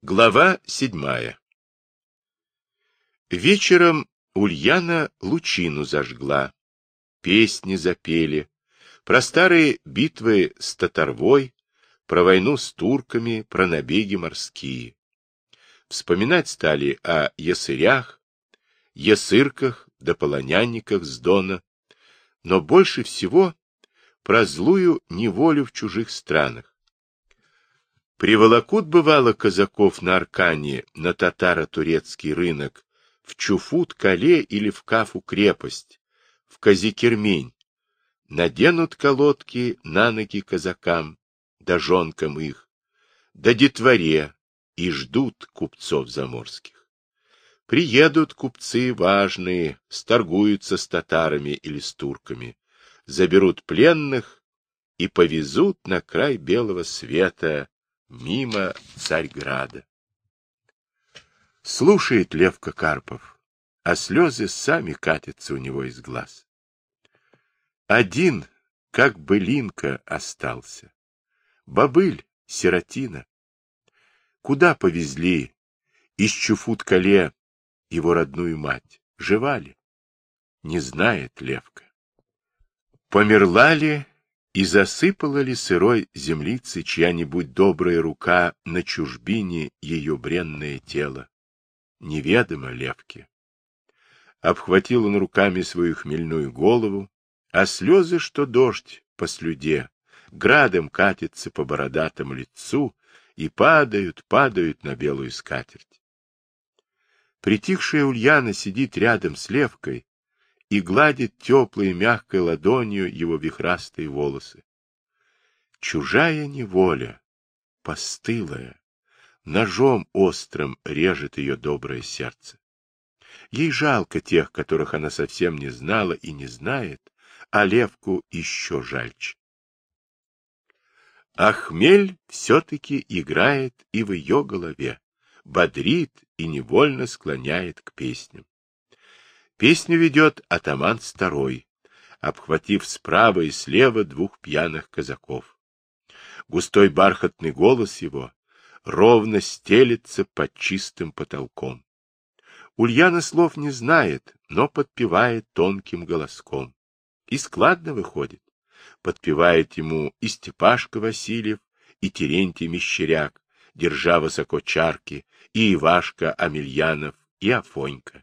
Глава седьмая Вечером Ульяна лучину зажгла, песни запели, про старые битвы с Татарвой, про войну с турками, про набеги морские. Вспоминать стали о ясырях, ясырках да полонянниках с Дона, но больше всего про злую неволю в чужих странах. Приволокут, бывало, казаков на Аркане на татаро-турецкий рынок, в Чуфут-Кале или в Кафу-крепость, в Казикермень, наденут колодки на ноги казакам, да жонкам их, да детворе, и ждут купцов заморских. Приедут купцы важные, сторгуются с татарами или с турками, заберут пленных и повезут на край белого света мимо Царьграда. Слушает Левка Карпов, а слезы сами катятся у него из глаз. Один, как былинка, остался. Бобыль, сиротина. Куда повезли из Чуфут-Кале его родную мать? Жива ли? Не знает Левка. Померла ли и засыпала ли сырой землицы чья-нибудь добрая рука на чужбине ее бренное тело? Неведомо Левке. Обхватил он руками свою хмельную голову, а слезы, что дождь по слюде, градом катятся по бородатому лицу и падают, падают на белую скатерть. Притихшая Ульяна сидит рядом с Левкой и гладит теплой мягкой ладонью его вихрастые волосы. Чужая неволя, постылая, ножом острым режет ее доброе сердце. Ей жалко тех, которых она совсем не знала и не знает, а Левку еще жальче. А хмель все-таки играет и в ее голове, бодрит и невольно склоняет к песням. Песню ведет атаман старой, обхватив справа и слева двух пьяных казаков. Густой бархатный голос его ровно стелется под чистым потолком. Ульяна слов не знает, но подпевает тонким голоском. И складно выходит. Подпевает ему и Степашка Васильев, и Терентий Мещеряк, держа высоко чарки, и Ивашка Амельянов, и Афонька.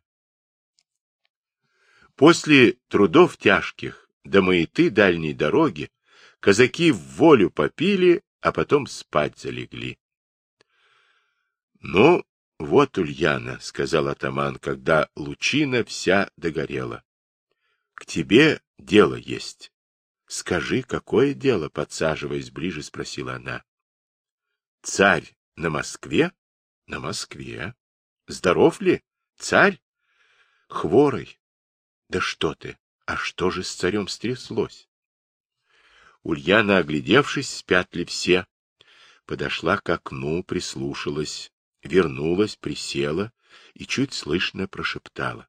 После трудов тяжких до маяты дальней дороги казаки в волю попили, а потом спать залегли. — Ну, вот, Ульяна, — сказал атаман, когда лучина вся догорела. — К тебе дело есть. — Скажи, какое дело? — подсаживаясь ближе, спросила она. — Царь на Москве? — На Москве. — Здоров ли? Царь? — Хворый. Да что ты! А что же с царем стряслось? Ульяна, оглядевшись, спят ли все, подошла к окну, прислушалась, вернулась, присела и чуть слышно прошептала.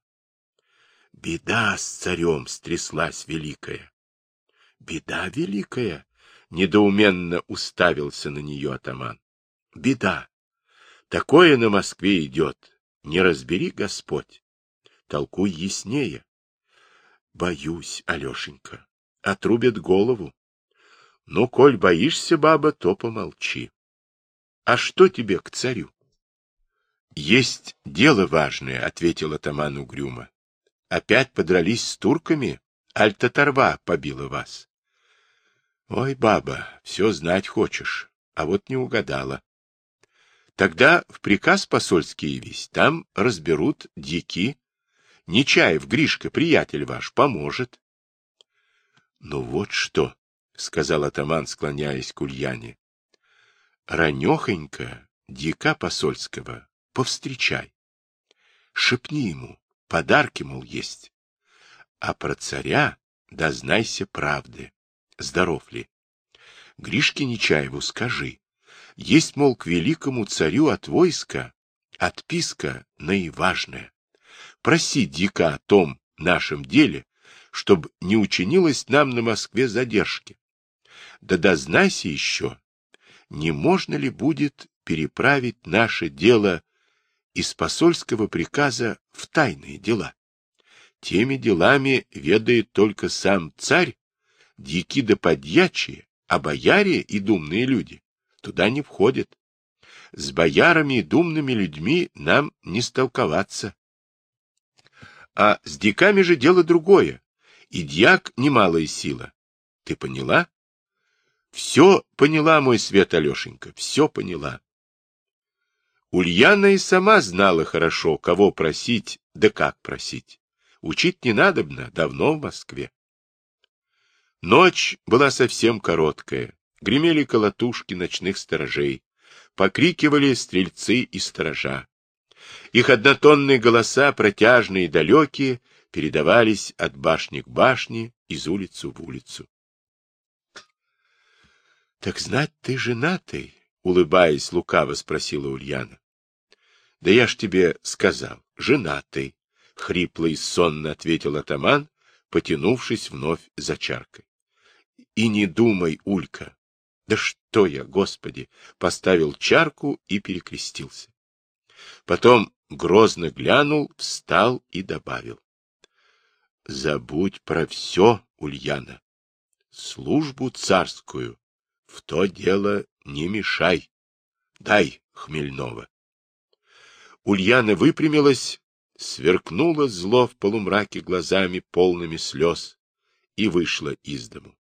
Беда с царем стряслась великая. Беда великая, недоуменно уставился на нее атаман. Беда. Такое на Москве идет. Не разбери, Господь. Толкуй яснее. Боюсь, Алешенька. Отрубят голову. Ну, коль боишься, баба, то помолчи. А что тебе к царю? Есть дело важное, — ответил атаман угрюмо. Опять подрались с турками? Аль-Татарва побила вас. Ой, баба, все знать хочешь, а вот не угадала. Тогда в приказ посольский явись, там разберут дики, Нечаев, Гришка, приятель ваш, поможет. — Ну вот что, — сказал атаман, склоняясь к Ульяне. — Ранехонько, дика посольского, повстречай. Шепни ему, подарки, мол, есть. А про царя дознайся правды. Здоров ли? Гришке Нечаеву скажи. Есть, мол, к великому царю от войска отписка наиважная. Проси Дика о том нашем деле, чтобы не учинилось нам на Москве задержки. Да дознайся еще, не можно ли будет переправить наше дело из посольского приказа в тайные дела. Теми делами ведает только сам царь, дьяки да подьячие, а бояре и думные люди туда не входят. С боярами и думными людьми нам не столковаться. А с диками же дело другое, и дьяк немалая сила. Ты поняла? Все поняла, мой свет Алешенька, все поняла. Ульяна и сама знала хорошо, кого просить, да как просить. Учить не надобно, давно в Москве. Ночь была совсем короткая. Гремели колотушки ночных сторожей. Покрикивали стрельцы и сторожа. Их однотонные голоса, протяжные и далекие, передавались от башни к башне, из улицы в улицу. — Так знать, ты женатый? — улыбаясь, лукаво спросила Ульяна. — Да я ж тебе сказал, женатый, — хрипло и сонно ответил атаман, потянувшись вновь за чаркой. — И не думай, Улька. Да что я, Господи! Поставил чарку и перекрестился. Потом грозно глянул, встал и добавил. — Забудь про все, Ульяна. Службу царскую в то дело не мешай. Дай хмельного. Ульяна выпрямилась, сверкнула зло в полумраке глазами, полными слез, и вышла из дому.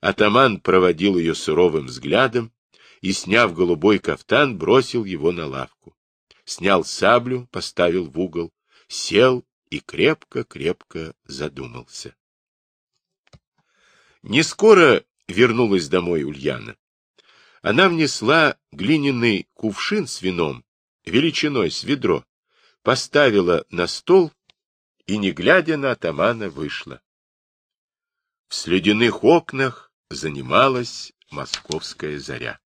Атаман проводил ее суровым взглядом и, сняв голубой кафтан, бросил его на лавку. Снял саблю, поставил в угол, сел и крепко-крепко задумался. Не скоро вернулась домой Ульяна. Она внесла глиняный кувшин с вином, величиной с ведро, поставила на стол и, не глядя на атамана, вышла. В слюдяных окнах занималась московская заря.